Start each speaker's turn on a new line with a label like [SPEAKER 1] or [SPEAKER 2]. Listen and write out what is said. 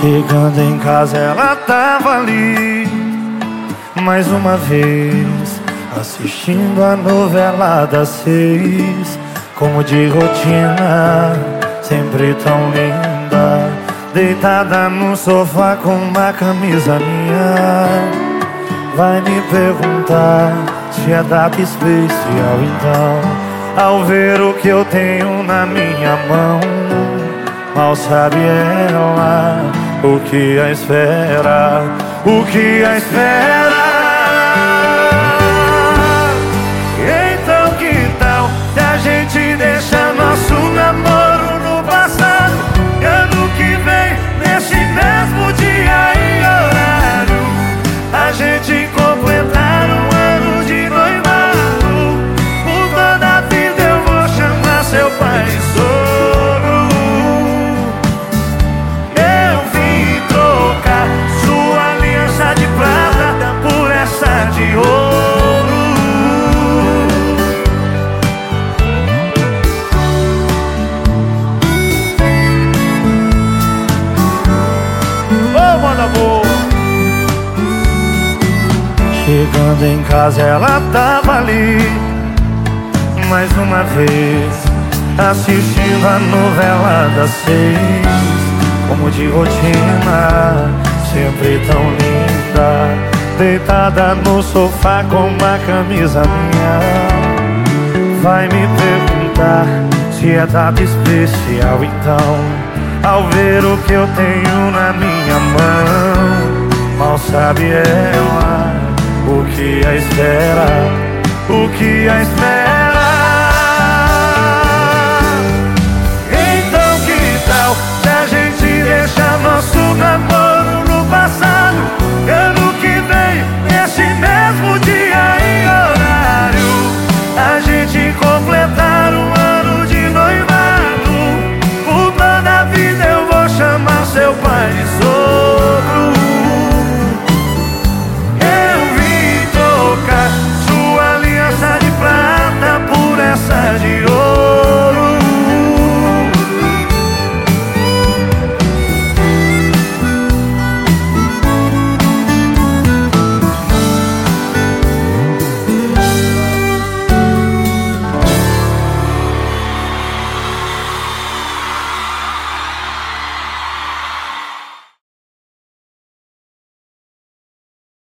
[SPEAKER 1] Chegando em casa ela tava ali. Mais uma vez Assistindo a novela das seis. Como de rotina Sempre tão linda. Deitada no sofá com uma camisa minha Vai me perguntar se é data especial então Ao ver o que eu tenho na minha mão Mal sabe ela o que a espera, o que a espera. Chegando em casa ela tava ali. Mais uma vez Assistindo a novela das seis. Como de rotina Sempre tão linda. Deitada no sofá com uma camisa minha. Vai me perguntar se é data especial então Ao ver o que eu tenho na minha mão Mal sabe ela o que a espera, o que a espera.